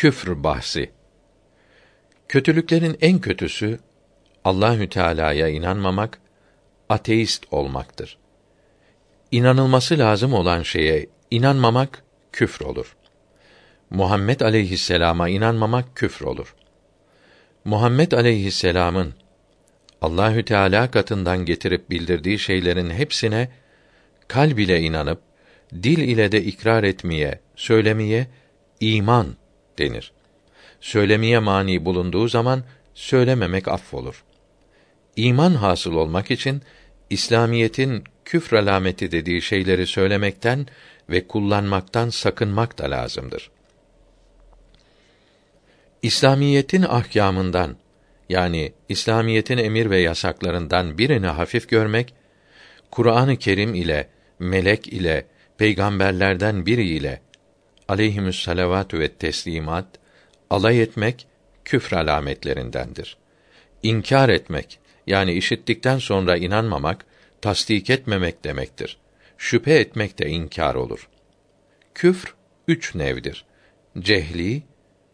Küfr bahsi. Kötülüklerin en kötüsü Allahü Teala'ya inanmamak, ateist olmaktır. İnanılması lazım olan şeye inanmamak küfür olur. Muhammed aleyhisselama inanmamak küfür olur. Muhammed aleyhisselamın Allahü Teala katından getirip bildirdiği şeylerin hepsine kalb ile inanıp dil ile de ikrar etmeye, söylemeye iman denir. Söylemeye mani bulunduğu zaman söylememek affolur. İman hasıl olmak için İslamiyetin küfr alameti dediği şeyleri söylemekten ve kullanmaktan sakınmak da lazımdır. İslamiyetin ahkamından yani İslamiyetin emir ve yasaklarından birini hafif görmek, Kur'an-ı Kerim ile, melek ile, peygamberlerden biri ile aleyhimüs salavatü ve teslimat alay etmek küfr alametlerindendir. İnkar etmek yani işittikten sonra inanmamak, tasdik etmemek demektir. Şüphe etmek de inkar olur. Küfr üç nevdir. Cehli,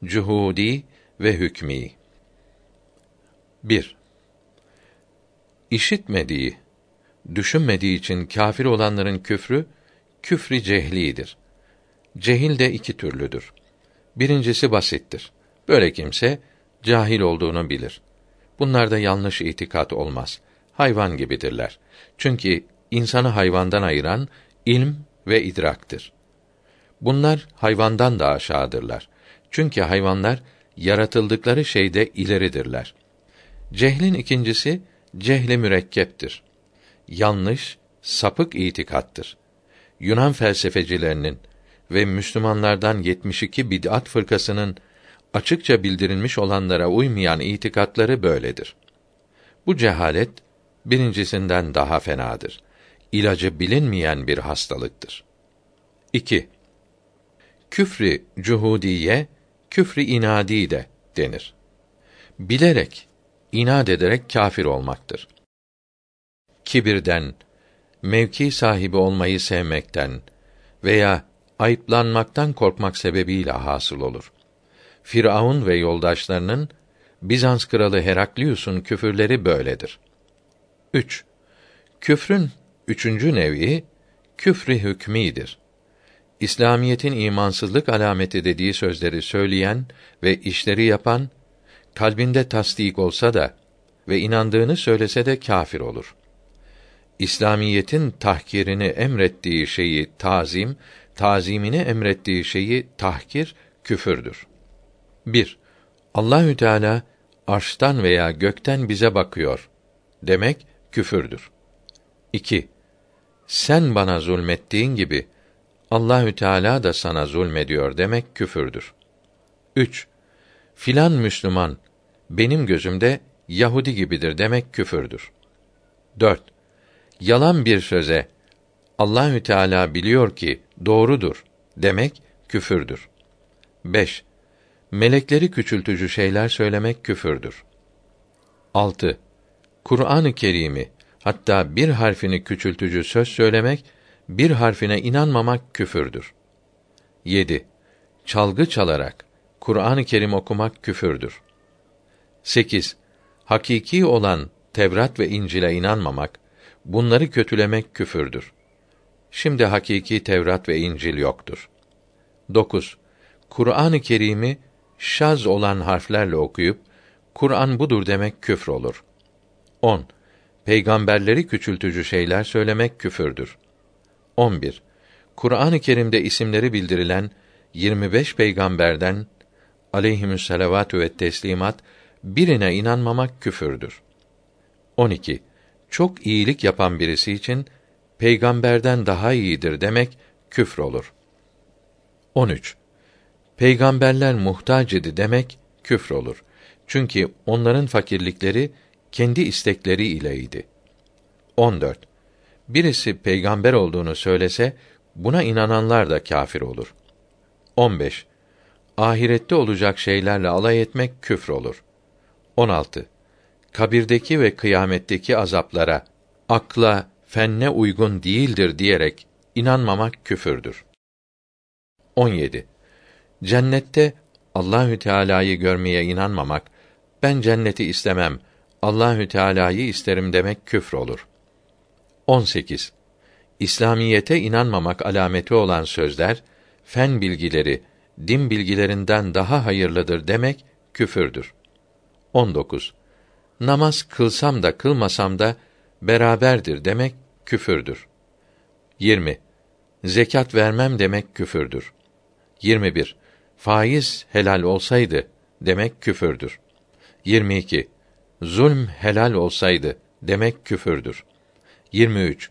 cuhudi ve hükmî. 1. İşitmediği, düşünmediği için kâfir olanların küfrü küfri cehlidir. Cehil de iki türlüdür. Birincisi basittir. Böyle kimse cahil olduğunu bilir. Bunlarda yanlış itikat olmaz. Hayvan gibidirler. Çünkü insanı hayvandan ayıran ilm ve idraktır. Bunlar hayvandan da aşağıdırlar. Çünkü hayvanlar yaratıldıkları şeyde ileridirler. Cehlin ikincisi cehli mürekkeptir. Yanlış, sapık itikattır. Yunan felsefecilerinin ve Müslümanlardan 72 bid'at fırkasının açıkça bildirilmiş olanlara uymayan itikatları böyledir. Bu cehalet birincisinden daha fenadır. İlacı bilinmeyen bir hastalıktır. 2. Küfrü cuhudiye, küfrü inadi de denir. Bilerek, inat ederek kâfir olmaktır. Kibirden, mevki sahibi olmayı sevmekten veya ayıplanmaktan korkmak sebebiyle hasıl olur. Firavun ve yoldaşlarının Bizans kralı Heraklius'un küfürleri böyledir. 3. Küfrün üçüncü nevi küfrü hükmidir. İslamiyetin imansızlık alameti dediği sözleri söyleyen ve işleri yapan kalbinde tasdik olsa da ve inandığını söylese de kâfir olur. İslamiyetin tahkirini emrettiği şeyi tazim, tazimini emrettiği şeyi tahkir küfürdür. 1. Allahü Teala arştan veya gökten bize bakıyor demek küfürdür. 2. Sen bana zulmettiğin gibi Allahü Teala da sana zulmediyor demek küfürdür. 3. Filan Müslüman benim gözümde Yahudi gibidir demek küfürdür. 4. Yalan bir söze Allahü Teala biliyor ki doğrudur demek küfürdür. 5. Melekleri küçültücü şeyler söylemek küfürdür. 6. Kur'an-ı Kerim'i hatta bir harfini küçültücü söz söylemek, bir harfine inanmamak küfürdür. 7. Çalgı çalarak Kur'an-ı Kerim okumak küfürdür. 8. Hakiki olan Tevrat ve İncil'e inanmamak, bunları kötülemek küfürdür. Şimdi hakiki Tevrat ve İncil yoktur. 9. Kur'an-ı Kerim'i şaz olan harflerle okuyup Kur'an budur demek küfür olur. 10. Peygamberleri küçültücü şeyler söylemek küfürdür. 11. Kur'an-ı Kerim'de isimleri bildirilen 25 peygamberden salavatü ve teslimat birine inanmamak küfürdür. 12. Çok iyilik yapan birisi için peygamberden daha iyidir demek küfür olur. 13. Peygamberler muhtaç idi demek küfür olur. Çünkü onların fakirlikleri kendi istekleri ileydi. 14. Birisi peygamber olduğunu söylese buna inananlar da kâfir olur. 15. Ahirette olacak şeylerle alay etmek küfür olur. 16. Kabirdeki ve kıyametteki azaplara akla, fenne uygun değildir diyerek inanmamak küfürdür. 17. Cennette Allahü Teala'yı görmeye inanmamak, ben cenneti istemem, Allahü Teala'yı isterim demek küfür olur. 18. İslamiyete inanmamak alameti olan sözler, fen bilgileri, din bilgilerinden daha hayırlıdır demek küfürdür. 19. Namaz kılsam da kılmasam da beraberdir demek küfürdür. 20. Zekat vermem demek küfürdür. 21. Faiz helal olsaydı demek küfürdür. 22. Zulm helal olsaydı demek küfürdür. 23.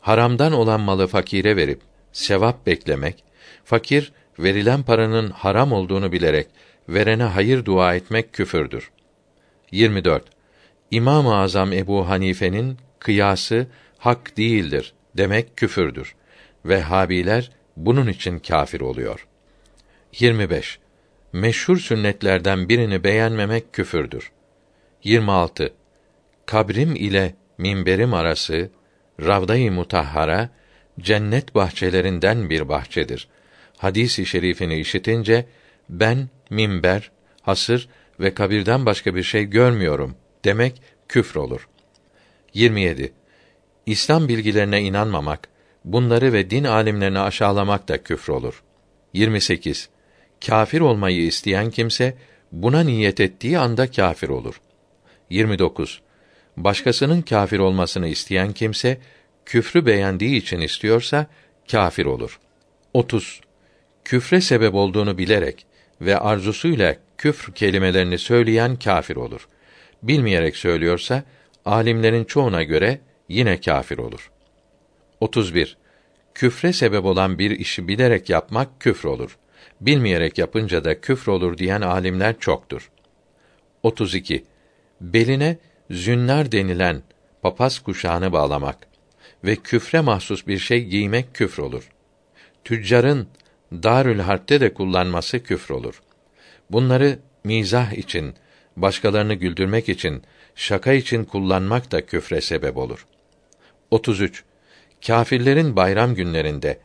Haramdan olan malı fakire verip sevap beklemek, fakir verilen paranın haram olduğunu bilerek verene hayır dua etmek küfürdür. 24. İmam-ı Azam Ebu Hanife'nin kıyası hak değildir demek küfürdür. Vehhabiler bunun için kafir oluyor. 25. Meşhur sünnetlerden birini beğenmemek küfürdür. 26. Kabrim ile minberim arası Ravda-i Mutahhara cennet bahçelerinden bir bahçedir. Hadisi şerifini işitince ben minber, hasır ve kabirden başka bir şey görmüyorum demek küfür olur. 27. İslam bilgilerine inanmamak, bunları ve din alimlerini aşağılamak da küfür olur. 28. Kafir olmayı isteyen kimse buna niyet ettiği anda kafir olur. 29. Başkasının kafir olmasını isteyen kimse küfrü beğendiği için istiyorsa kafir olur. 30. Küfre sebep olduğunu bilerek ve arzusuyla küfr kelimelerini söyleyen kafir olur. Bilmeyerek söylüyorsa alimlerin çoğuna göre yine kafir olur. 31. Küfre sebep olan bir işi bilerek yapmak küfür olur. Bilmeyerek yapınca da küfür olur diyen alimler çoktur. 32. Beline zünnar denilen papaz kuşağını bağlamak ve küfre mahsus bir şey giymek küfür olur. Tüccarın Darül Harp'te de kullanması küfür olur. Bunları mizah için, başkalarını güldürmek için, şaka için kullanmak da küfre sebep olur. 33. Kâfirlerin bayram günlerinde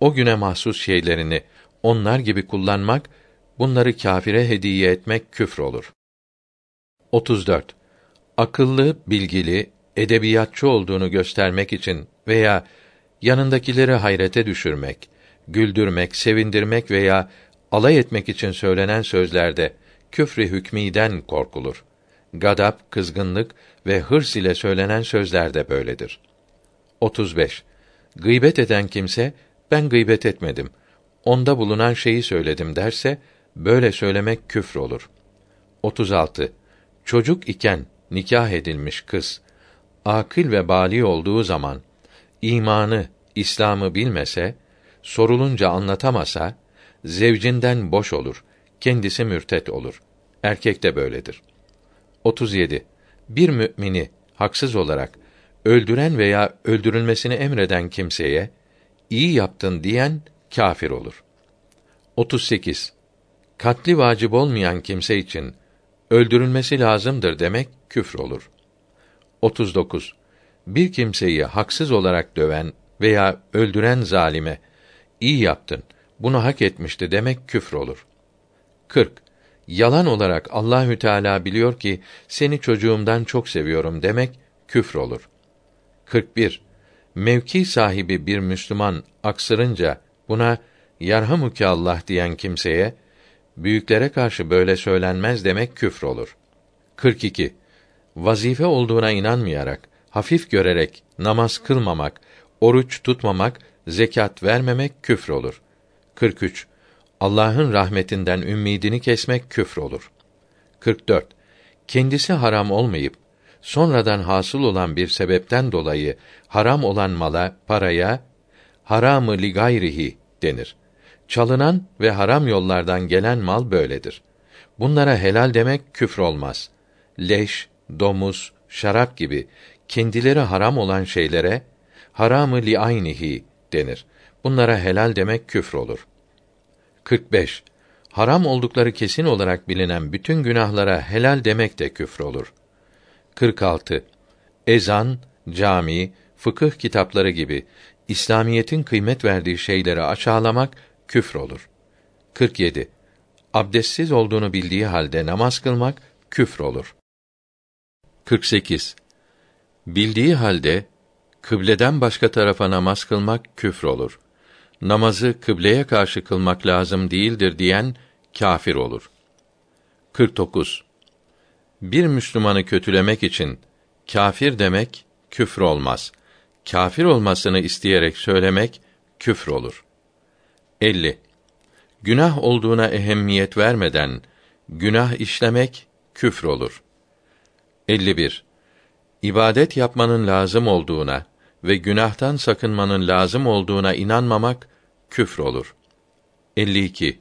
o güne mahsus şeylerini onlar gibi kullanmak, bunları kâfire hediye etmek küfür olur. 34. Akıllı, bilgili, edebiyatçı olduğunu göstermek için veya yanındakileri hayrete düşürmek, güldürmek, sevindirmek veya alay etmek için söylenen sözlerde küfrü hükmiden korkulur. Gadap, kızgınlık ve hırs ile söylenen sözler de böyledir. 35. Gıybet eden kimse ben gıybet etmedim. Onda bulunan şeyi söyledim derse böyle söylemek küfür olur. 36. Çocuk iken nikah edilmiş kız akıl ve bali olduğu zaman imanı, İslam'ı bilmese, sorulunca anlatamasa zevcinden boş olur, kendisi mürtet olur. Erkek de böyledir. 37. Bir mümini haksız olarak öldüren veya öldürülmesini emreden kimseye iyi yaptın diyen kafir olur. 38. Katli vacip olmayan kimse için öldürülmesi lazımdır demek küfür olur. 39. Bir kimseyi haksız olarak döven veya öldüren zalime iyi yaptın, bunu hak etmişti demek küfür olur. 40. Yalan olarak Allahü Teala biliyor ki seni çocuğumdan çok seviyorum demek küfür olur. 41. Mevki sahibi bir Müslüman aksırınca buna yarhamuke Allah diyen kimseye büyüklere karşı böyle söylenmez demek küfür olur. 42. Vazife olduğuna inanmayarak, hafif görerek namaz kılmamak, oruç tutmamak, zekat vermemek küfür olur. 43. Allah'ın rahmetinden ümmidini kesmek küfür olur. 44. Kendisi haram olmayıp sonradan hasıl olan bir sebepten dolayı haram olan mala, paraya haramı li gayrihi denir. Çalınan ve haram yollardan gelen mal böyledir. Bunlara helal demek küfür olmaz. Leş, domuz, şarap gibi kendileri haram olan şeylere haramı li aynihi denir. Bunlara helal demek küfür olur. 45. Haram oldukları kesin olarak bilinen bütün günahlara helal demek de küfür olur. 46. Ezan, cami, fıkıh kitapları gibi İslamiyetin kıymet verdiği şeyleri aşağılamak küfür olur. 47. abdestsiz olduğunu bildiği halde namaz kılmak küfür olur. 48. Bildiği halde kıbleden başka tarafa namaz kılmak küfür olur. Namazı kıbleye karşı kılmak lazım değildir diyen kafir olur. 49. Bir Müslümanı kötülemek için kafir demek küfür olmaz. Kafir olmasını isteyerek söylemek küfür olur. 50. Günah olduğuna ehemmiyet vermeden günah işlemek küfür olur. 51. İbadet yapmanın lazım olduğuna ve günahtan sakınmanın lazım olduğuna inanmamak küfür olur. 52.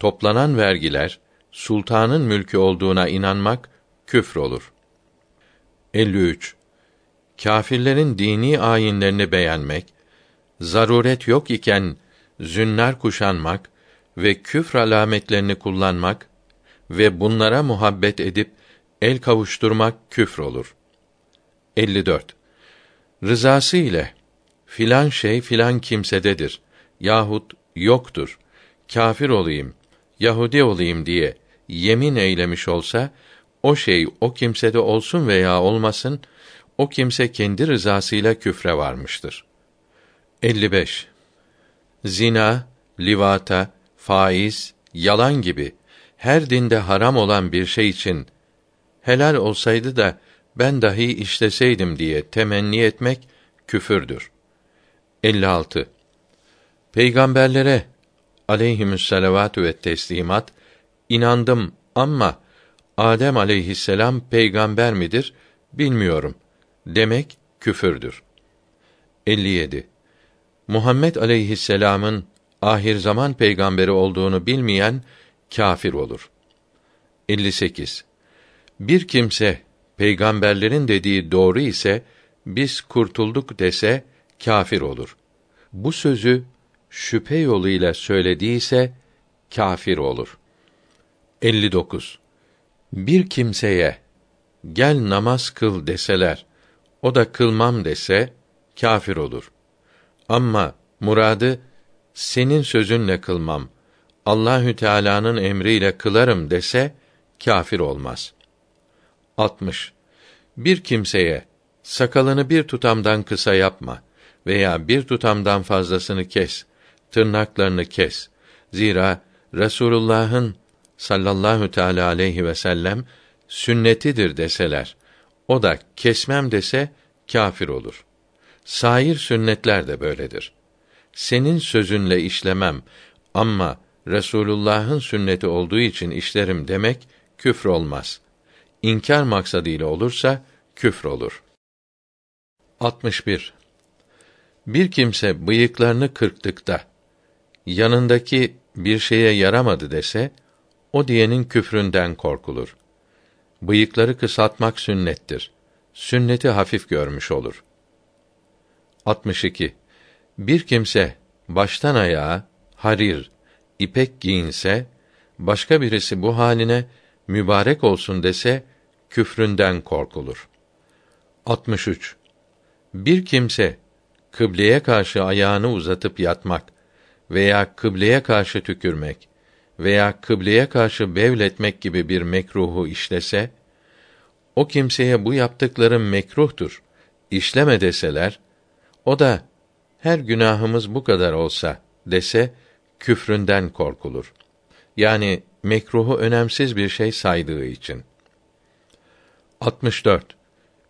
Toplanan vergiler sultanın mülkü olduğuna inanmak küfür olur. 53. Kâfirlerin dini ayinlerini beğenmek, zaruret yok iken zünnar kuşanmak ve küfr alametlerini kullanmak ve bunlara muhabbet edip el kavuşturmak küfür olur. 54. Rızası ile filan şey filan kimsededir yahut yoktur. Kafir olayım, Yahudi olayım diye yemin eylemiş olsa o şey o kimsede olsun veya olmasın o kimse kendi rızasıyla küfre varmıştır. 55. Zina, livata, faiz, yalan gibi her dinde haram olan bir şey için helal olsaydı da ben dahi işleseydim diye temenni etmek küfürdür. 56. Peygamberlere aleyhimüsselavatü ve teslimat inandım ama Adem aleyhisselam peygamber midir bilmiyorum demek küfürdür. 57. Muhammed aleyhisselam'ın ahir zaman peygamberi olduğunu bilmeyen kafir olur. 58. Bir kimse peygamberlerin dediği doğru ise biz kurtulduk dese kafir olur. Bu sözü şüphe yoluyla söylediyse kafir olur. 59. Bir kimseye gel namaz kıl deseler o da kılmam dese kafir olur. Ama muradı senin sözünle kılmam. Allahü Teala'nın emriyle kılarım dese kafir olmaz. 60. Bir kimseye sakalını bir tutamdan kısa yapma veya bir tutamdan fazlasını kes, tırnaklarını kes. Zira Resulullah'ın sallallahu teala aleyhi ve sellem sünnetidir deseler, o da kesmem dese kafir olur. Sair sünnetler de böyledir. Senin sözünle işlemem ama Resulullah'ın sünneti olduğu için işlerim demek küfür olmaz. İnkar maksadıyla olursa küfür olur. 61. Bir kimse bıyıklarını kırktıkta yanındaki bir şeye yaramadı dese o diyenin küfründen korkulur. Bıyıkları kısaltmak sünnettir. Sünneti hafif görmüş olur. 62. Bir kimse baştan ayağa harir, ipek giyinse, başka birisi bu haline mübarek olsun dese küfründen korkulur. 63. Bir kimse kıbleye karşı ayağını uzatıp yatmak veya kıbleye karşı tükürmek veya kıbleye karşı bevletmek gibi bir mekruhu işlese, o kimseye bu yaptıkların mekruhtur, işleme deseler, o da her günahımız bu kadar olsa dese, küfründen korkulur. Yani mekruhu önemsiz bir şey saydığı için. 64.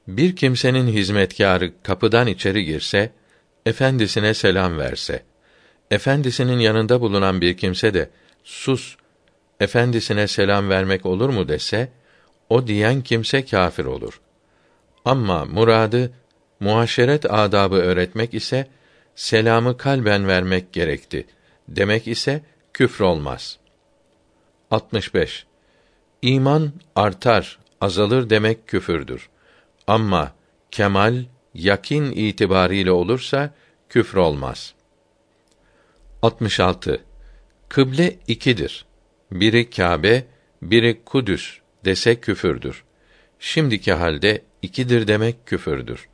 Bir kimsenin hizmetkarı kapıdan içeri girse, efendisine selam verse, efendisinin yanında bulunan bir kimse de sus, efendisine selam vermek olur mu dese, o diyen kimse kâfir olur. Ama muradı muaşeret adabı öğretmek ise selamı kalben vermek gerekti. Demek ise küfür olmaz. 65. İman artar, azalır demek küfürdür. Ama kemal, yakin itibariyle olursa küfür olmaz. 66. Kıble ikidir. Biri Kâbe, biri Kudüs dese küfürdür. Şimdiki halde ikidir demek küfürdür.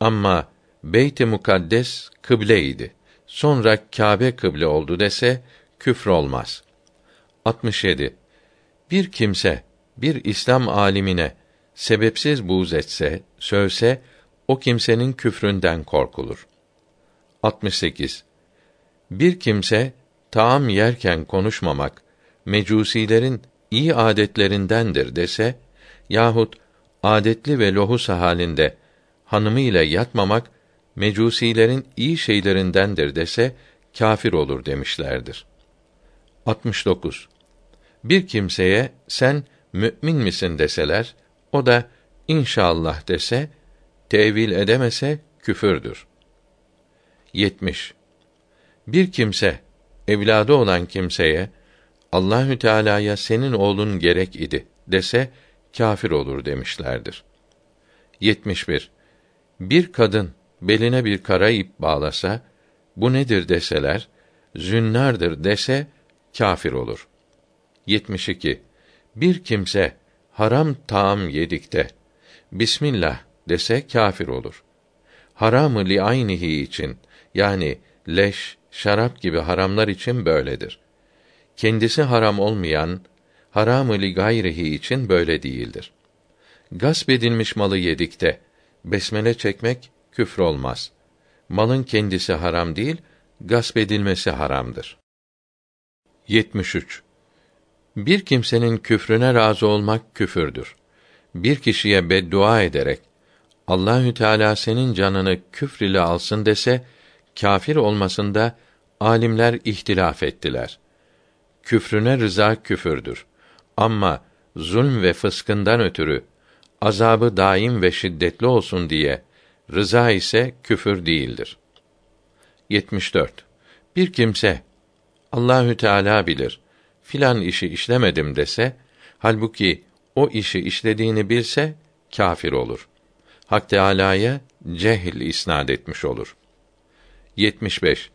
Ama Beyt-i Mukaddes kıbleydi. Sonra Kâbe kıble oldu dese küfür olmaz. 67. Bir kimse bir İslam alimine sebepsiz buğz etse, sövse o kimsenin küfründen korkulur. 68. Bir kimse taam yerken konuşmamak mecusilerin iyi adetlerindendir dese yahut adetli ve lohus halinde hanımı ile yatmamak mecusilerin iyi şeylerindendir dese kafir olur demişlerdir. 69. Bir kimseye sen mümin misin deseler, o da inşallah dese, tevil edemese küfürdür. 70. Bir kimse evladı olan kimseye Allahü Teala'ya senin oğlun gerek idi dese kafir olur demişlerdir. 71. Bir kadın beline bir kara ip bağlasa, bu nedir deseler, zünnardır dese kafir olur. 72. Bir kimse haram taam yedikte Bismillah dese kafir olur. Haramı li aynihi için yani leş, şarap gibi haramlar için böyledir. Kendisi haram olmayan haramı li gayrihi için böyle değildir. Gasp edilmiş malı yedikte besmele çekmek küfür olmaz. Malın kendisi haram değil, gasp edilmesi haramdır. 73. Bir kimsenin küfrüne razı olmak küfürdür. Bir kişiye beddua ederek Allahü Teala senin canını küfr ile alsın dese kafir olmasında alimler ihtilaf ettiler. Küfrüne rıza küfürdür. Ama zulm ve fıskından ötürü azabı daim ve şiddetli olsun diye rıza ise küfür değildir. 74. Bir kimse Allahü Teala bilir filan işi işlemedim dese halbuki o işi işlediğini bilse kafir olur. Hak Teâlâ'ya cehil isnad etmiş olur. 75.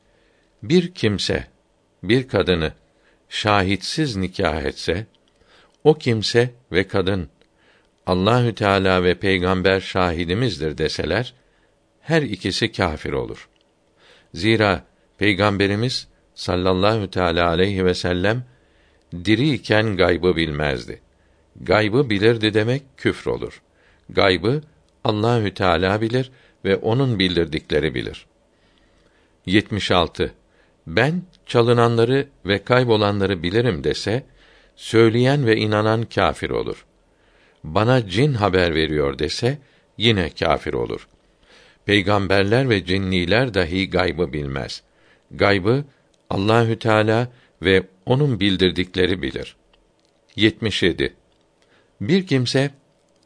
Bir kimse bir kadını şahitsiz nikah etse o kimse ve kadın Allahü Teala ve peygamber şahidimizdir deseler her ikisi kâfir olur. Zira peygamberimiz sallallahu teala aleyhi ve sellem diri iken gaybı bilmezdi. Gaybı bilirdi demek küfür olur. Gaybı Allahü Teala bilir ve onun bildirdikleri bilir. 76. Ben çalınanları ve kaybolanları bilirim dese, söyleyen ve inanan kâfir olur. Bana cin haber veriyor dese, yine kâfir olur. Peygamberler ve cinniler dahi gaybı bilmez. Gaybı Allahü Teala ve onun bildirdikleri bilir. 77. Bir kimse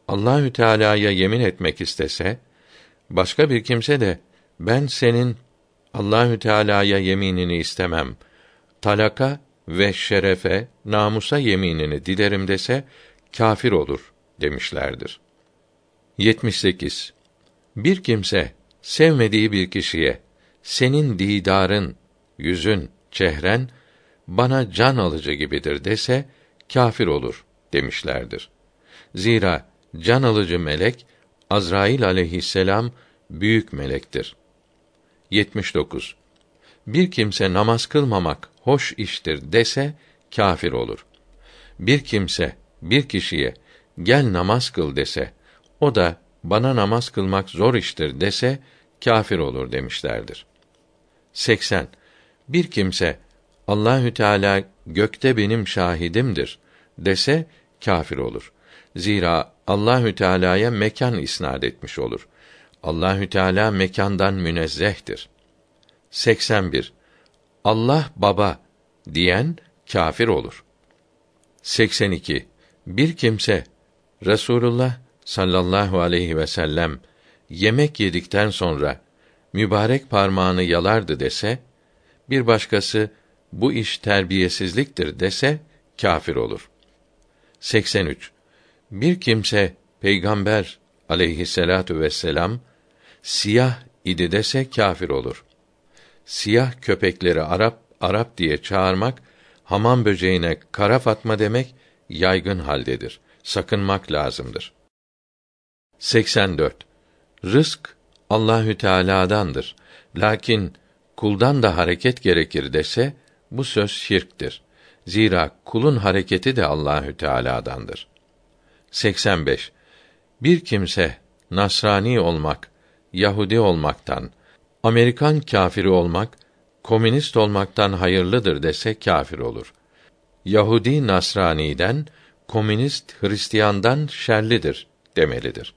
Allahü Teala'ya yemin etmek istese, başka bir kimse de ben senin Allahü Teala'ya yeminini istemem. Talaka ve şerefe, namusa yeminini dilerim dese kafir olur demişlerdir. 78. Bir kimse sevmediği bir kişiye senin didarın, yüzün, çehren bana can alıcı gibidir dese kafir olur demişlerdir. Zira can alıcı melek Azrail aleyhisselam büyük melektir. 79. Bir kimse namaz kılmamak hoş iştir dese kafir olur. Bir kimse bir kişiye gel namaz kıl dese o da bana namaz kılmak zor iştir dese kafir olur demişlerdir. 80. Bir kimse Allahü Teala gökte benim şahidimdir dese kafir olur. Zira Allahü Teala'ya mekan isnad etmiş olur. Allahü Teala mekandan münezzehtir. 81. Allah baba diyen kafir olur. 82. Bir kimse Resulullah sallallahu aleyhi ve sellem yemek yedikten sonra mübarek parmağını yalardı dese, bir başkası bu iş terbiyesizliktir dese kafir olur. 83. Bir kimse peygamber aleyhisselatu vesselam siyah idi dese kafir olur. Siyah köpekleri Arap Arap diye çağırmak hamam böceğine kara fatma demek yaygın haldedir. Sakınmak lazımdır. 84. Rızk Allahü Teala'dandır. Lakin kuldan da hareket gerekir dese bu söz şirktir. Zira kulun hareketi de Allahü Teala'dandır. 85. Bir kimse Nasrani olmak, Yahudi olmaktan, Amerikan kafiri olmak, komünist olmaktan hayırlıdır dese kafir olur. Yahudi Nasrani'den, komünist Hristiyandan şerlidir demelidir.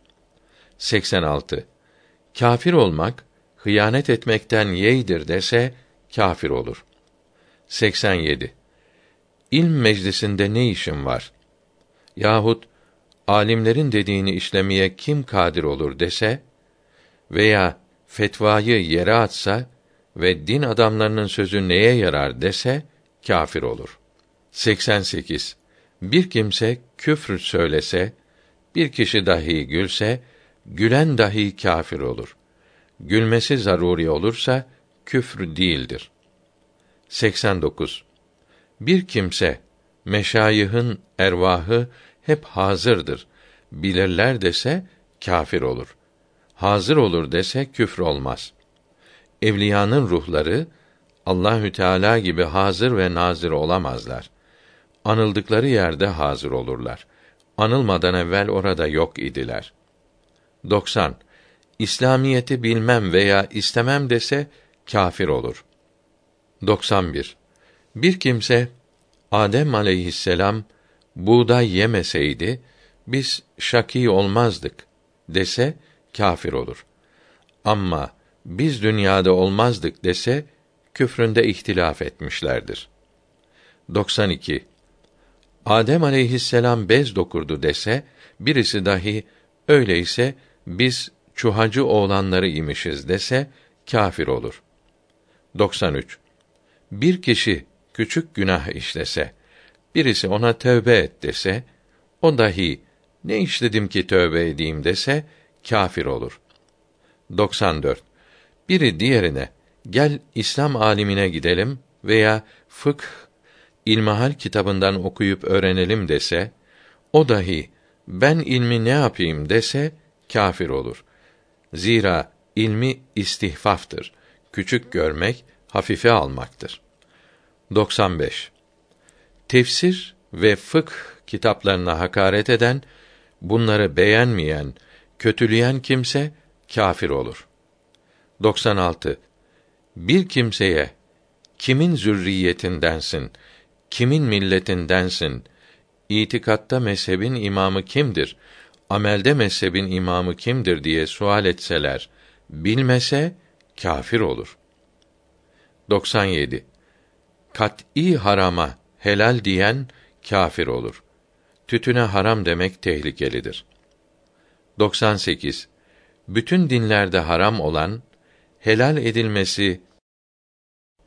86. Kafir olmak, hıyanet etmekten yeğdir dese kafir olur. 87. İlm meclisinde ne işin var? Yahut alimlerin dediğini işlemeye kim kadir olur dese veya fetvayı yere atsa ve din adamlarının sözü neye yarar dese kafir olur. 88. Bir kimse küfür söylese, bir kişi dahi gülse, gülen dahi kafir olur. Gülmesi zaruri olursa küfür değildir. 89. Bir kimse meşayihın ervahı hep hazırdır. Bilirler dese kafir olur. Hazır olur dese küfür olmaz. Evliyanın ruhları Allahü Teala gibi hazır ve nazır olamazlar. Anıldıkları yerde hazır olurlar. Anılmadan evvel orada yok idiler. 90. İslamiyeti bilmem veya istemem dese kafir olur. 91. Bir kimse Adem aleyhisselam buğday yemeseydi biz şaki olmazdık dese kafir olur. Ama biz dünyada olmazdık dese küfründe ihtilaf etmişlerdir. 92. Adem aleyhisselam bez dokurdu dese birisi dahi öyleyse biz çuhacı oğlanları imişiz dese kafir olur. 93. Bir kişi küçük günah işlese, birisi ona tövbe et dese, o dahi ne işledim ki tövbe edeyim dese kafir olur. 94. Biri diğerine gel İslam alimine gidelim veya fıkh ilmihal kitabından okuyup öğrenelim dese, o dahi ben ilmi ne yapayım dese kafir olur. Zira ilmi istihfaftır. Küçük görmek, hafife almaktır. 95. Tefsir ve fıkh kitaplarına hakaret eden, bunları beğenmeyen, kötüleyen kimse kafir olur. 96. Bir kimseye kimin zürriyetindensin, kimin milletindensin, itikatta mezhebin imamı kimdir, amelde mezhebin imamı kimdir diye sual etseler, bilmese kafir olur. 97. Kat'î harama helal diyen kafir olur. Tütüne haram demek tehlikelidir. 98. Bütün dinlerde haram olan helal edilmesi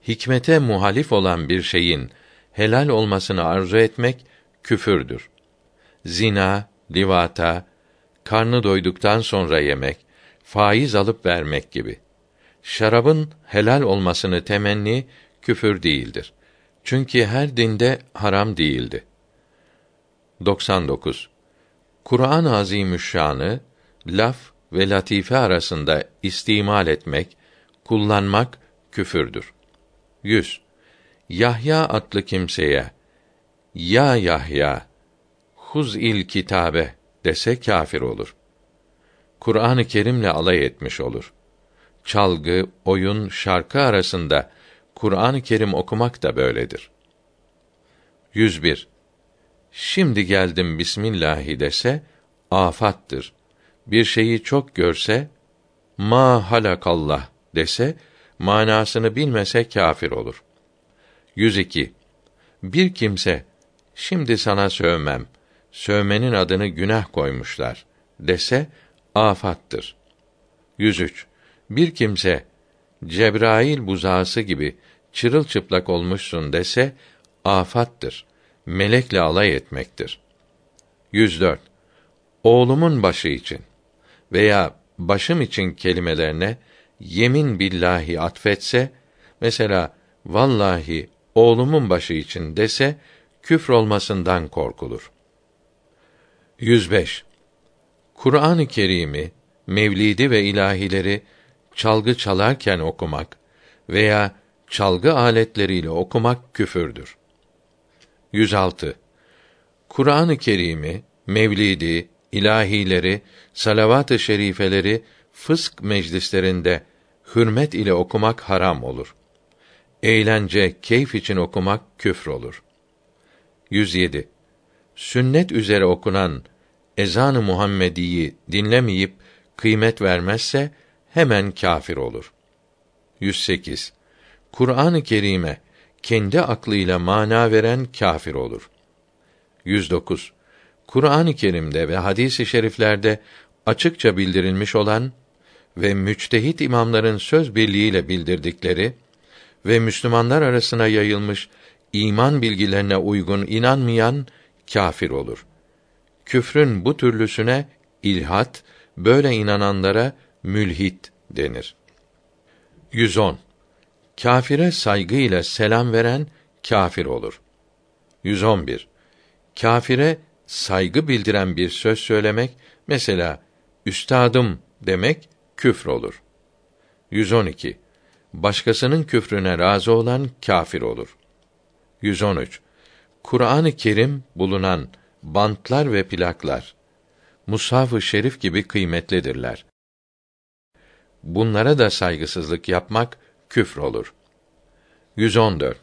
hikmete muhalif olan bir şeyin helal olmasını arzu etmek küfürdür. Zina, livata, karnı doyduktan sonra yemek, faiz alıp vermek gibi. Şarabın helal olmasını temenni küfür değildir. Çünkü her dinde haram değildi. 99. Kur'an-ı Azimüşşan'ı laf ve latife arasında istimal etmek, kullanmak küfürdür. 100. Yahya adlı kimseye ya Yahya huz il kitabe dese kafir olur. Kur'an-ı Kerim'le alay etmiş olur. Çalgı, oyun, şarkı arasında Kur'an-ı Kerim okumak da böyledir. 101. Şimdi geldim Bismillahi dese afattır. Bir şeyi çok görse ma halakallah dese manasını bilmese kafir olur. 102. Bir kimse şimdi sana sövmem. Sövmenin adını günah koymuşlar dese afattır. 103. Bir kimse Cebrail buzağısı gibi çırılçıplak olmuşsun dese afattır. Melekle alay etmektir. 104. Oğlumun başı için veya başım için kelimelerine yemin billahi atfetse mesela vallahi oğlumun başı için dese küfr olmasından korkulur. 105. Kur'an-ı Kerim'i, mevlidi ve ilahileri çalgı çalarken okumak veya çalgı aletleriyle okumak küfürdür. 106. Kur'an-ı Kerim'i, mevlidi, ilahileri, salavat-ı şerifeleri fısk meclislerinde hürmet ile okumak haram olur. Eğlence, keyif için okumak küfür olur. 107. Sünnet üzere okunan ezan-ı Muhammediyi dinlemeyip kıymet vermezse hemen kâfir olur. 108. Kur'an-ı Kerim'e kendi aklıyla mana veren kâfir olur. 109. Kur'an-ı Kerim'de ve hadis-i şeriflerde açıkça bildirilmiş olan ve müçtehit imamların söz birliğiyle bildirdikleri ve Müslümanlar arasına yayılmış iman bilgilerine uygun inanmayan kâfir olur. Küfrün bu türlüsüne ilhat, böyle inananlara mülhit denir. 110. Kâfire saygı ile selam veren kâfir olur. 111. Kâfire saygı bildiren bir söz söylemek, mesela üstadım demek küfür olur. 112. Başkasının küfrüne razı olan kâfir olur. 113. Kur'an-ı Kerim bulunan bantlar ve plaklar Mushaf-ı Şerif gibi kıymetlidirler. Bunlara da saygısızlık yapmak küfür olur. 114.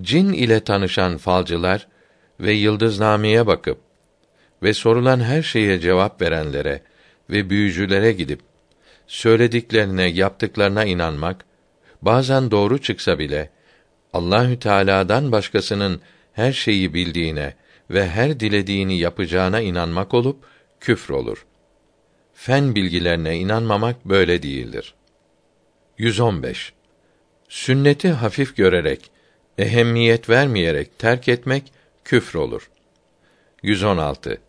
Cin ile tanışan falcılar ve yıldıznameye bakıp ve sorulan her şeye cevap verenlere ve büyücülere gidip söylediklerine, yaptıklarına inanmak bazen doğru çıksa bile Allahü Teala'dan başkasının her şeyi bildiğine ve her dilediğini yapacağına inanmak olup küfür olur. Fen bilgilerine inanmamak böyle değildir. 115. Sünneti hafif görerek, ehemmiyet vermeyerek terk etmek küfür olur. 116.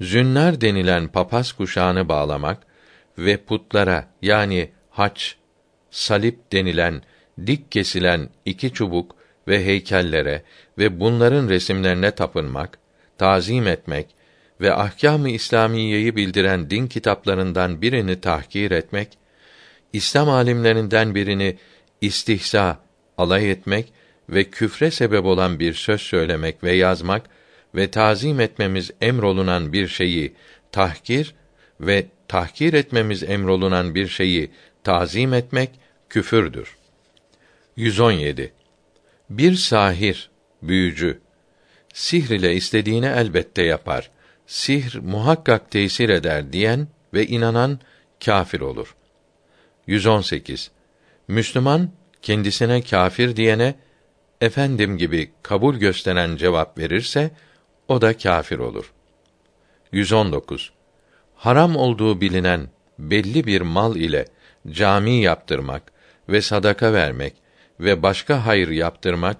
Zünnar denilen papaz kuşağını bağlamak ve putlara yani haç, salip denilen dik kesilen iki çubuk ve heykellere ve bunların resimlerine tapınmak, tazim etmek ve ahkâm-ı İslamiyeyi bildiren din kitaplarından birini tahkir etmek, İslam alimlerinden birini istihza, alay etmek ve küfre sebep olan bir söz söylemek ve yazmak ve tazim etmemiz emrolunan bir şeyi tahkir ve tahkir etmemiz emrolunan bir şeyi tazim etmek küfürdür. 117. Bir sahir, büyücü, sihr ile istediğini elbette yapar. Sihr muhakkak tesir eder diyen ve inanan kâfir olur. 118. Müslüman kendisine kâfir diyene efendim gibi kabul gösteren cevap verirse o da kâfir olur. 119. Haram olduğu bilinen belli bir mal ile cami yaptırmak ve sadaka vermek ve başka hayır yaptırmak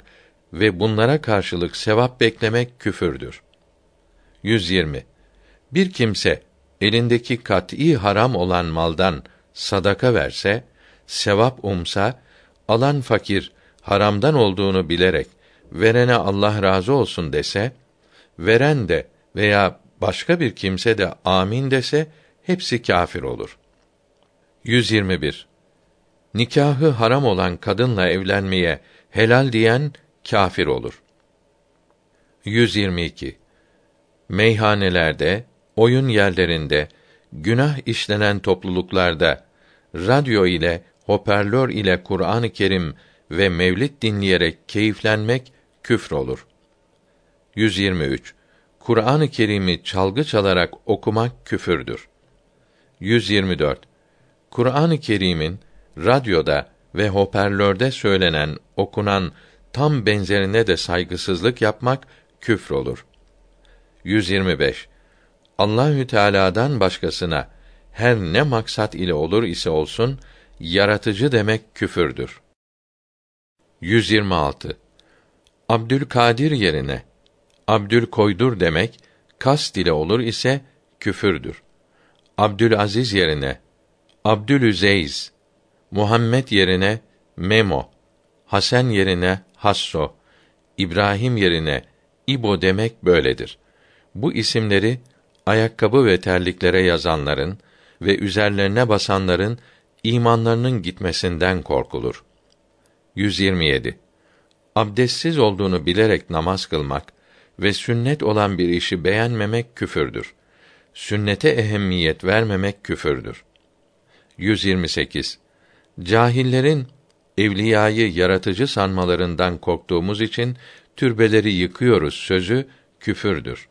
ve bunlara karşılık sevap beklemek küfürdür. 120. Bir kimse elindeki kat'î haram olan maldan sadaka verse, sevap umsa, alan fakir haramdan olduğunu bilerek verene Allah razı olsun dese, veren de veya başka bir kimse de amin dese hepsi kâfir olur. 121. Nikahı haram olan kadınla evlenmeye helal diyen kâfir olur. 122. Meyhanelerde, oyun yerlerinde, günah işlenen topluluklarda radyo ile, hoparlör ile Kur'an-ı Kerim ve mevlid dinleyerek keyiflenmek küfür olur. 123. Kur'an-ı Kerim'i çalgı çalarak okumak küfürdür. 124. Kur'an-ı Kerim'in radyoda ve hoparlörde söylenen, okunan tam benzerine de saygısızlık yapmak küfür olur. 125. Allahü Teala'dan başkasına her ne maksat ile olur ise olsun yaratıcı demek küfürdür. 126. Abdülkadir yerine Abdül koydur demek kas dile olur ise küfürdür. Abdülaziz yerine Abdülüzeyz, Muhammed yerine Memo, Hasan yerine Hasso, İbrahim yerine İbo demek böyledir. Bu isimleri ayakkabı ve terliklere yazanların ve üzerlerine basanların imanlarının gitmesinden korkulur. 127. abdestsiz olduğunu bilerek namaz kılmak ve sünnet olan bir işi beğenmemek küfürdür. Sünnete ehemmiyet vermemek küfürdür. 128. Cahillerin evliyayı yaratıcı sanmalarından korktuğumuz için türbeleri yıkıyoruz sözü küfürdür.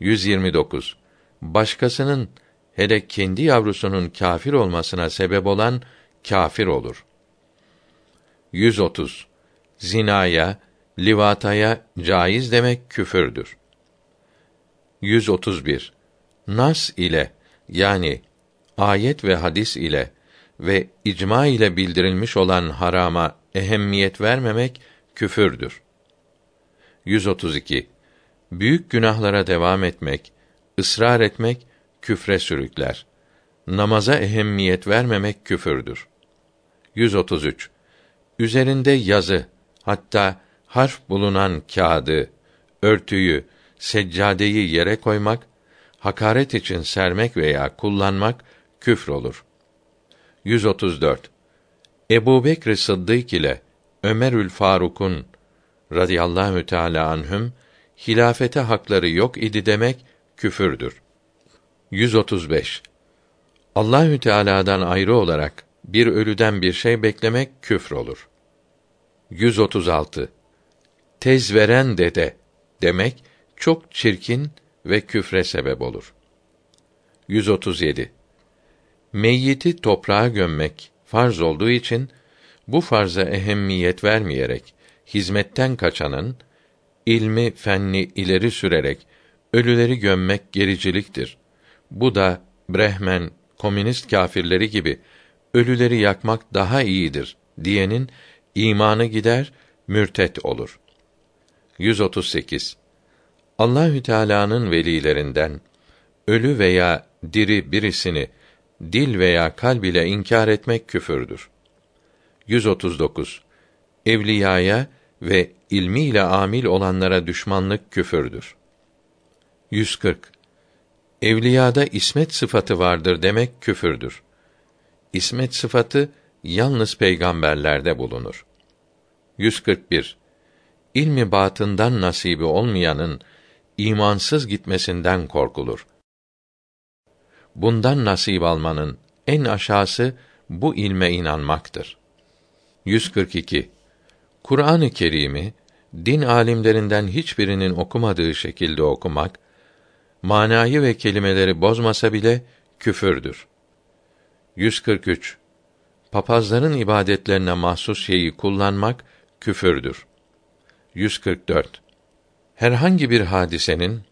129. Başkasının hele kendi yavrusunun kafir olmasına sebep olan kafir olur. 130. Zinaya, livataya caiz demek küfürdür. 131. Nas ile yani ayet ve hadis ile ve icma ile bildirilmiş olan harama ehemmiyet vermemek küfürdür. 132. Büyük günahlara devam etmek, ısrar etmek küfre sürükler. Namaza ehemmiyet vermemek küfürdür. 133. Üzerinde yazı, hatta harf bulunan kağıdı, örtüyü, seccadeyi yere koymak, hakaret için sermek veya kullanmak küfür olur. 134. Ebu Bekr Sıddık ile Ömerül Faruk'un radıyallahu teâlâ anhüm hilafete hakları yok idi demek küfürdür. 135. Allahü Teala'dan ayrı olarak bir ölüden bir şey beklemek küfür olur. 136. Tez veren dede demek çok çirkin ve küfre sebep olur. 137. Meyyiti toprağa gömmek farz olduğu için bu farza ehemmiyet vermeyerek hizmetten kaçanın ilmi fenni ileri sürerek ölüleri gömmek gericiliktir. Bu da Brehmen, komünist kâfirleri gibi ölüleri yakmak daha iyidir diyenin imanı gider, mürtet olur. 138. Allahü Teala'nın velilerinden ölü veya diri birisini dil veya kalb ile inkar etmek küfürdür. 139. Evliyaya ve ilmiyle amil olanlara düşmanlık küfürdür. 140. Evliyada ismet sıfatı vardır demek küfürdür. İsmet sıfatı yalnız peygamberlerde bulunur. 141. İlmi batından nasibi olmayanın imansız gitmesinden korkulur. Bundan nasip almanın en aşağısı bu ilme inanmaktır. 142. Kur'an-ı Kerim'i din alimlerinden hiçbirinin okumadığı şekilde okumak, manayı ve kelimeleri bozmasa bile küfürdür. 143. Papazların ibadetlerine mahsus şeyi kullanmak küfürdür. 144. Herhangi bir hadisenin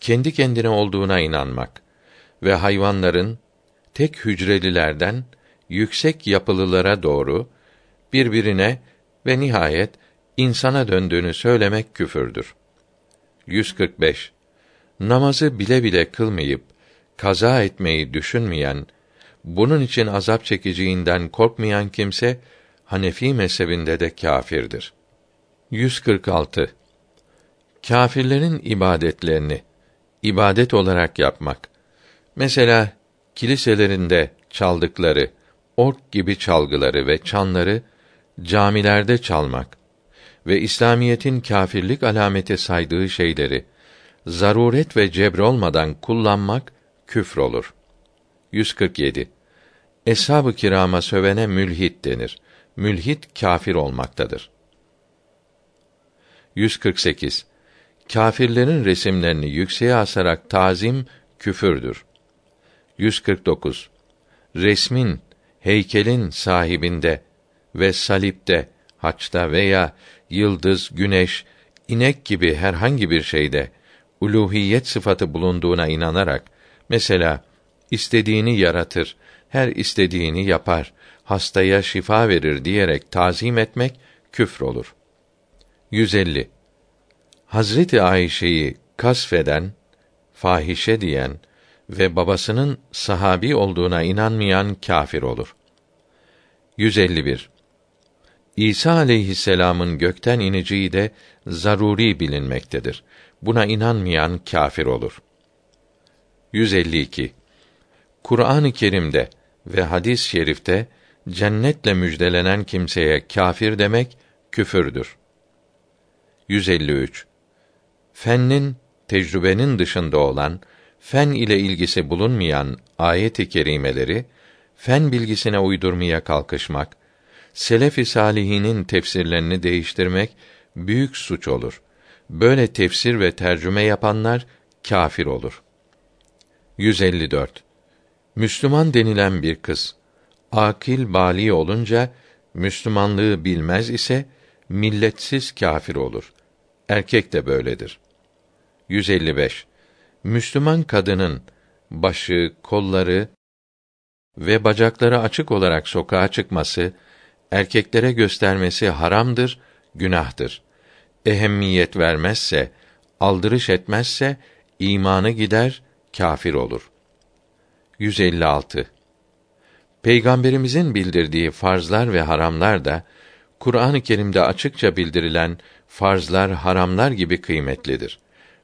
kendi kendine olduğuna inanmak ve hayvanların tek hücrelilerden yüksek yapılılara doğru birbirine ve nihayet insana döndüğünü söylemek küfürdür. 145. Namazı bile bile kılmayıp kaza etmeyi düşünmeyen, bunun için azap çekeceğinden korkmayan kimse Hanefi mezhebinde de kâfirdir. 146. Kâfirlerin ibadetlerini ibadet olarak yapmak. Mesela kiliselerinde çaldıkları ork gibi çalgıları ve çanları camilerde çalmak ve İslamiyetin kâfirlik alameti saydığı şeyleri zaruret ve cebr olmadan kullanmak küfr olur. 147. Eshab-ı kirama sövene mülhit denir. Mülhit kâfir olmaktadır. 148. Kâfirlerin resimlerini yükseğe asarak tazim küfürdür. 149. Resmin, heykelin sahibinde ve salipte, haçta veya yıldız, güneş, inek gibi herhangi bir şeyde uluhiyet sıfatı bulunduğuna inanarak mesela istediğini yaratır, her istediğini yapar, hastaya şifa verir diyerek tazim etmek küfr olur. 150. Hazreti Ayşe'yi kasfeden, fahişe diyen ve babasının sahabi olduğuna inanmayan kâfir olur. 151. İsa aleyhisselam'ın gökten ineceği de zaruri bilinmektedir. Buna inanmayan kâfir olur. 152. Kur'an-ı Kerim'de ve hadis-i şerifte cennetle müjdelenen kimseye kâfir demek küfürdür. 153. Fennin, tecrübenin dışında olan, fen ile ilgisi bulunmayan ayet-i kerimeleri fen bilgisine uydurmaya kalkışmak, selef-i salihinin tefsirlerini değiştirmek büyük suç olur. Böyle tefsir ve tercüme yapanlar kâfir olur. 154. Müslüman denilen bir kız akil bali olunca Müslümanlığı bilmez ise milletsiz kâfir olur. Erkek de böyledir. 155. Müslüman kadının başı, kolları ve bacakları açık olarak sokağa çıkması, erkeklere göstermesi haramdır, günahtır. Ehemmiyet vermezse, aldırış etmezse imanı gider, kâfir olur. 156. Peygamberimizin bildirdiği farzlar ve haramlar da Kur'an-ı Kerim'de açıkça bildirilen farzlar, haramlar gibi kıymetlidir.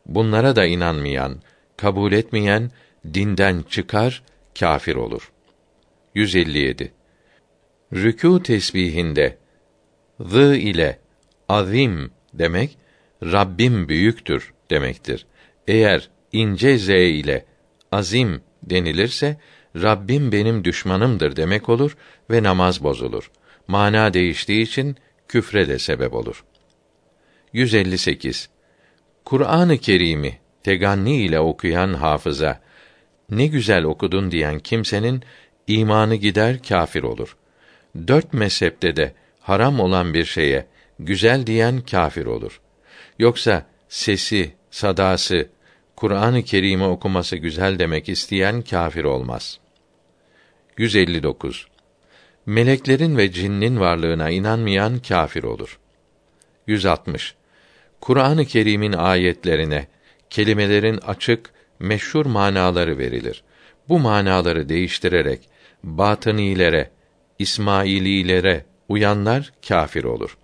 Bunlara da inanmayan, kabul etmeyen dinden çıkar, kâfir olur. 157. Rükû tesbihinde z ile azim demek Rabbim büyüktür demektir. Eğer ince z ile azim denilirse Rabbim benim düşmanımdır demek olur ve namaz bozulur. Mana değiştiği için küfre de sebep olur. 158. Kur'an-ı Kerim'i teganni ile okuyan hafıza ne güzel okudun diyen kimsenin imanı gider kâfir olur. Dört mezhepte de haram olan bir şeye güzel diyen kâfir olur. Yoksa sesi, sadası, Kur'an-ı Kerim'i okuması güzel demek isteyen kâfir olmaz. 159. Meleklerin ve cinnin varlığına inanmayan kâfir olur. 160. Kur'an-ı Kerim'in ayetlerine kelimelerin açık, meşhur manaları verilir. Bu manaları değiştirerek batınilere, İsmaililere uyanlar kâfir olur.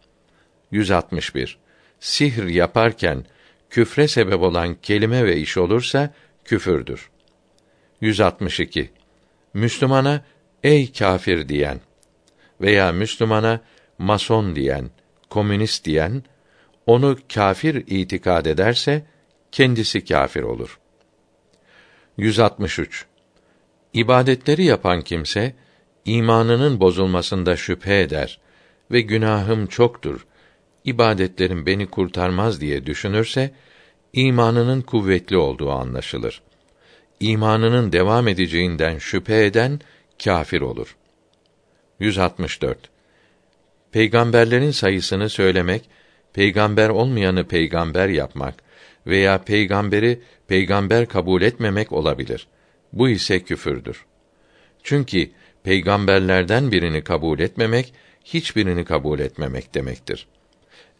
161. Sihr yaparken küfre sebep olan kelime ve iş olursa küfürdür. 162. Müslümana ey kâfir diyen veya Müslümana mason diyen, komünist diyen onu kâfir itikad ederse kendisi kâfir olur. 163. İbadetleri yapan kimse imanının bozulmasında şüphe eder ve günahım çoktur. İbadetlerim beni kurtarmaz diye düşünürse imanının kuvvetli olduğu anlaşılır. İmanının devam edeceğinden şüphe eden kâfir olur. 164. Peygamberlerin sayısını söylemek, peygamber olmayanı peygamber yapmak veya peygamberi peygamber kabul etmemek olabilir. Bu ise küfürdür. Çünkü peygamberlerden birini kabul etmemek hiçbirini kabul etmemek demektir.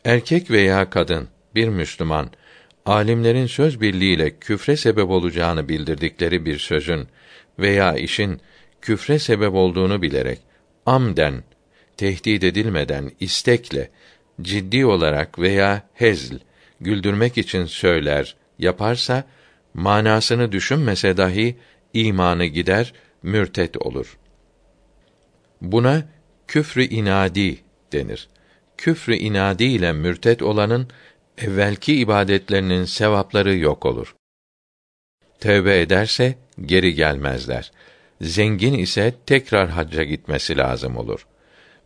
Erkek veya kadın bir Müslüman alimlerin söz birliğiyle küfre sebep olacağını bildirdikleri bir sözün veya işin küfre sebep olduğunu bilerek amden tehdit edilmeden istekle ciddi olarak veya hezl güldürmek için söyler, yaparsa manasını düşünmese dahi imanı gider, mürtet olur. Buna küfrü inadi denir. Küfrü inadi ile mürtet olanın evvelki ibadetlerinin sevapları yok olur. Tövbe ederse geri gelmezler. Zengin ise tekrar hacca gitmesi lazım olur.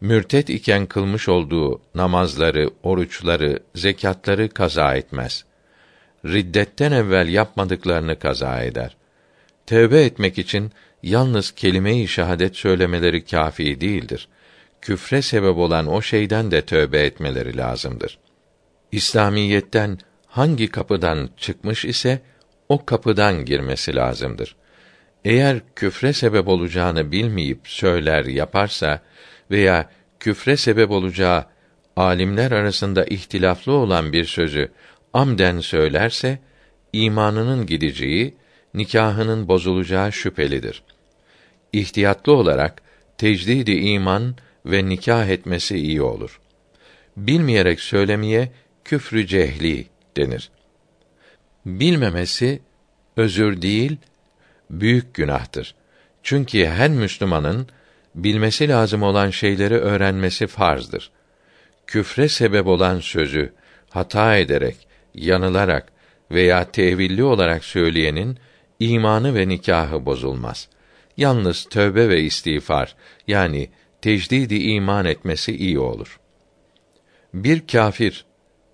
Mürtet iken kılmış olduğu namazları, oruçları, zekatları kaza etmez. Riddetten evvel yapmadıklarını kaza eder. Tövbe etmek için yalnız kelime-i şehadet söylemeleri kafi değildir. Küfre sebep olan o şeyden de tövbe etmeleri lazımdır. İslamiyetten hangi kapıdan çıkmış ise o kapıdan girmesi lazımdır. Eğer küfre sebep olacağını bilmeyip söyler yaparsa veya küfre sebep olacağı alimler arasında ihtilaflı olan bir sözü amden söylerse imanının gideceği, nikahının bozulacağı şüphelidir. İhtiyatlı olarak tecdidi iman ve nikah etmesi iyi olur. Bilmeyerek söylemeye küfrü cehli denir. Bilmemesi özür değil, büyük günahtır. Çünkü her Müslümanın bilmesi lazım olan şeyleri öğrenmesi farzdır. Küfre sebep olan sözü hata ederek, yanılarak veya tevilli olarak söyleyenin imanı ve nikahı bozulmaz. Yalnız tövbe ve istiğfar yani tecdidi iman etmesi iyi olur. Bir kâfir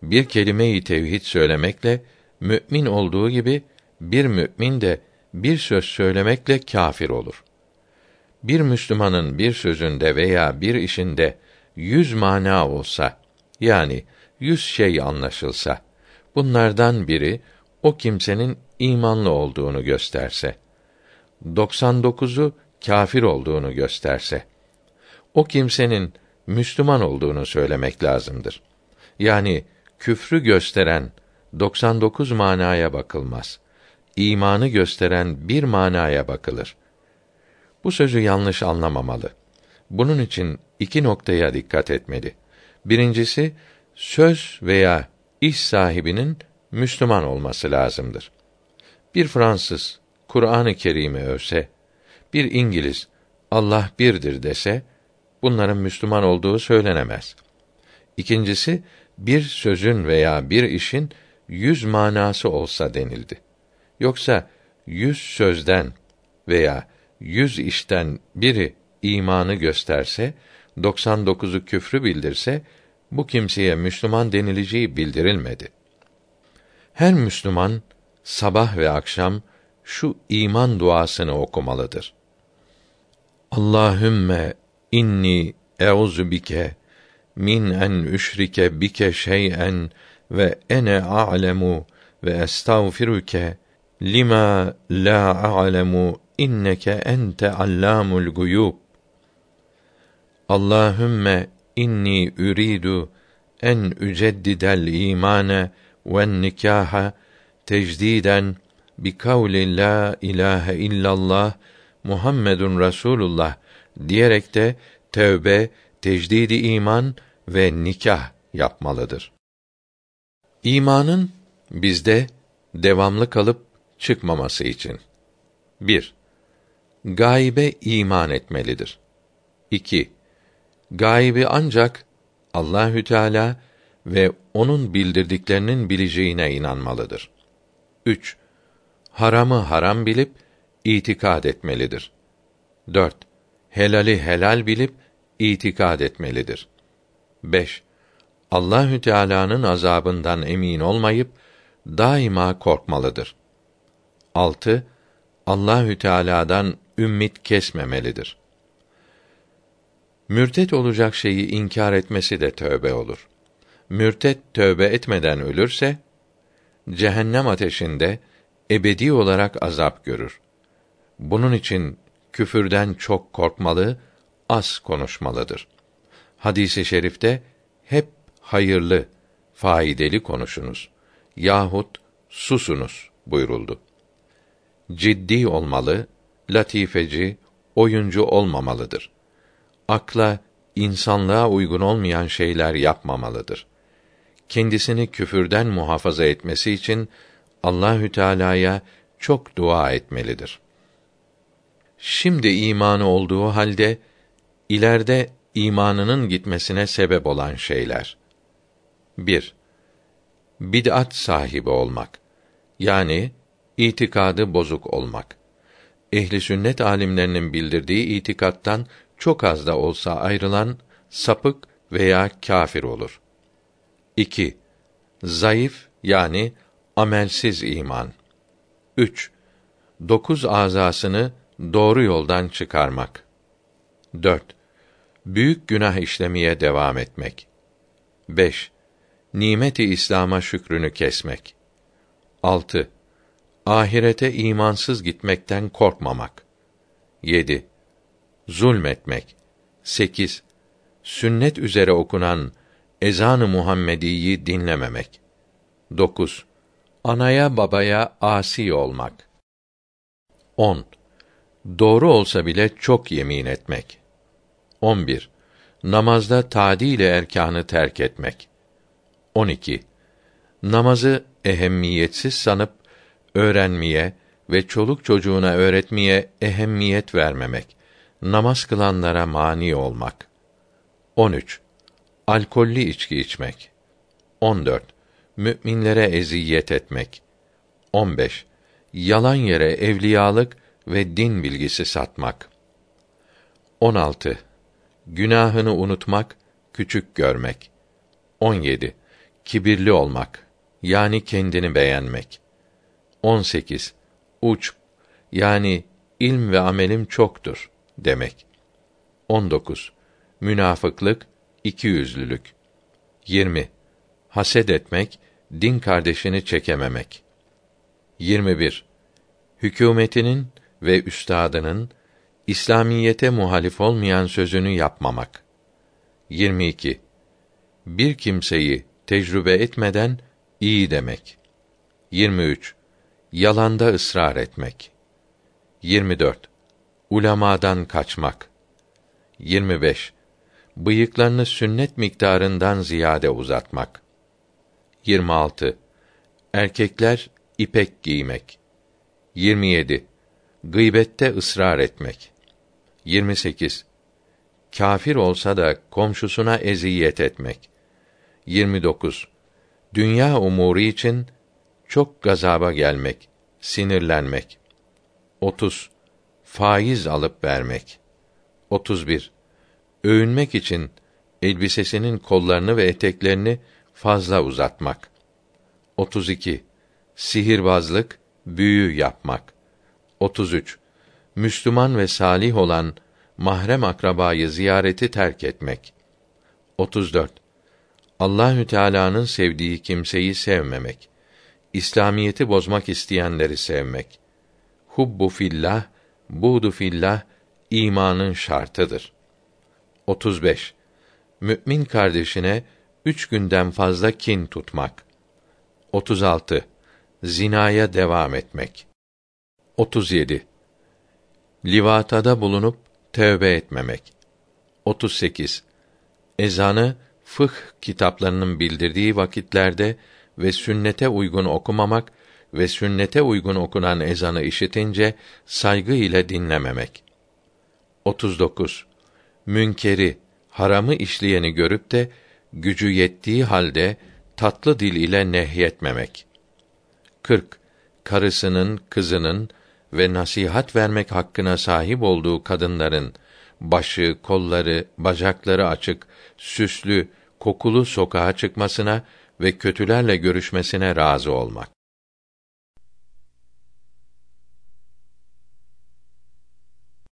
bir kelime-i tevhid söylemekle mümin olduğu gibi bir mümin de bir söz söylemekle kâfir olur. Bir Müslümanın bir sözünde veya bir işinde yüz mana olsa, yani yüz şey anlaşılsa, bunlardan biri o kimsenin imanlı olduğunu gösterse, 99'u kâfir olduğunu gösterse, o kimsenin Müslüman olduğunu söylemek lazımdır. Yani küfrü gösteren 99 manaya bakılmaz. İmanı gösteren bir manaya bakılır. Bu sözü yanlış anlamamalı. Bunun için iki noktaya dikkat etmeli. Birincisi, söz veya iş sahibinin Müslüman olması lazımdır. Bir Fransız Kur'an-ı Kerim'i övse, bir İngiliz Allah birdir dese, bunların Müslüman olduğu söylenemez. İkincisi, bir sözün veya bir işin yüz manası olsa denildi. Yoksa yüz sözden veya yüz işten biri imanı gösterse, 99'u küfrü bildirse, bu kimseye Müslüman denileceği bildirilmedi. Her Müslüman sabah ve akşam şu iman duasını okumalıdır. Allahümme inni euzu bike min en üşrike bike şey'en ve ene a'lemu ve estağfiruke lima la a'lemu inneke ente allamul guyub Allahümme inni üridu en üceddidel imane ve nikaha tecdiden bi kavli la ilahe illallah Muhammedun Resulullah diyerek de tövbe, tecdidi iman ve nikah yapmalıdır. İmanın bizde devamlı kalıp çıkmaması için 1. Gaybe iman etmelidir. 2. Gaybi ancak Allahü Teala ve onun bildirdiklerinin bileceğine inanmalıdır. 3. Haramı haram bilip itikad etmelidir. 4. Helali helal bilip itikad etmelidir. 5. Allahü Teala'nın azabından emin olmayıp daima korkmalıdır. 6. Allahü Teala'dan ümmit kesmemelidir. Mürtet olacak şeyi inkar etmesi de tövbe olur. Mürtet tövbe etmeden ölürse cehennem ateşinde ebedi olarak azap görür. Bunun için küfürden çok korkmalı, az konuşmalıdır. Hadisi i şerifte hep hayırlı, faydalı konuşunuz yahut susunuz buyuruldu. Ciddi olmalı, latifeci, oyuncu olmamalıdır. Akla, insanlığa uygun olmayan şeyler yapmamalıdır. Kendisini küfürden muhafaza etmesi için Allahü Teala'ya çok dua etmelidir. Şimdi imanı olduğu halde ileride imanının gitmesine sebep olan şeyler. 1. Bid'at sahibi olmak. Yani itikadı bozuk olmak. Ehli sünnet alimlerinin bildirdiği itikattan çok az da olsa ayrılan sapık veya kâfir olur. 2. Zayıf yani amelsiz iman. 3. Dokuz azasını doğru yoldan çıkarmak. 4. Büyük günah işlemeye devam etmek. 5. Nimeti İslam'a şükrünü kesmek. 6. Ahirete imansız gitmekten korkmamak. 7. Zulmetmek. 8. Sünnet üzere okunan ezan-ı Muhammediyi dinlememek. 9. Anaya babaya asi olmak. 10. Doğru olsa bile çok yemin etmek. 11. Namazda tadil erkanı terk etmek. 12. Namazı ehemmiyetsiz sanıp öğrenmeye ve çoluk çocuğuna öğretmeye ehemmiyet vermemek. Namaz kılanlara mani olmak. 13. Alkollü içki içmek. 14. Müminlere eziyet etmek. 15. Yalan yere evliyalık ve din bilgisi satmak. 16. Günahını unutmak, küçük görmek. 17. Kibirli olmak, yani kendini beğenmek. 18. Uç, yani ilm ve amelim çoktur demek. 19. Münafıklık, ikiyüzlülük. 20. Haset etmek, din kardeşini çekememek. 21. Hükümetinin ve üstadının İslamiyete muhalif olmayan sözünü yapmamak. 22. Bir kimseyi tecrübe etmeden iyi demek. 23. Yalanda ısrar etmek. 24. Ulemadan kaçmak. 25. Bıyıklarını sünnet miktarından ziyade uzatmak. 26. Erkekler ipek giymek. 27. Gıybette ısrar etmek. 28. Kafir olsa da komşusuna eziyet etmek. 29. Dünya umuru için çok gazaba gelmek, sinirlenmek. 30. Faiz alıp vermek. 31. Övünmek için elbisesinin kollarını ve eteklerini fazla uzatmak. 32. Sihirbazlık, büyü yapmak. 33. Müslüman ve salih olan mahrem akrabayı ziyareti terk etmek. 34. Allahü Teala'nın sevdiği kimseyi sevmemek. İslamiyeti bozmak isteyenleri sevmek. Hubbu fillah, budu fillah imanın şartıdır. 35. Mümin kardeşine üç günden fazla kin tutmak. 36. Zinaya devam etmek. 37. Livatada bulunup tövbe etmemek. 38. Ezanı fıh kitaplarının bildirdiği vakitlerde ve sünnete uygun okumamak ve sünnete uygun okunan ezanı işitince saygı ile dinlememek. 39. Münkeri, haramı işleyeni görüp de gücü yettiği halde tatlı dil ile nehyetmemek. 40. Karısının, kızının ve nasihat vermek hakkına sahip olduğu kadınların başı, kolları, bacakları açık, süslü, kokulu sokağa çıkmasına ve kötülerle görüşmesine razı olmak.